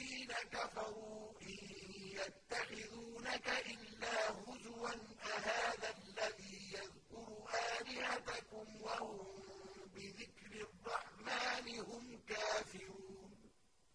الَّذِينَ كَفَرُوا إِن يَتَّخِذُونَكَ إِلَّا هُزُوًا أَهَٰذَا الَّذِي يَذْكُرُ آلِهَتَكُمْ وَهُوَ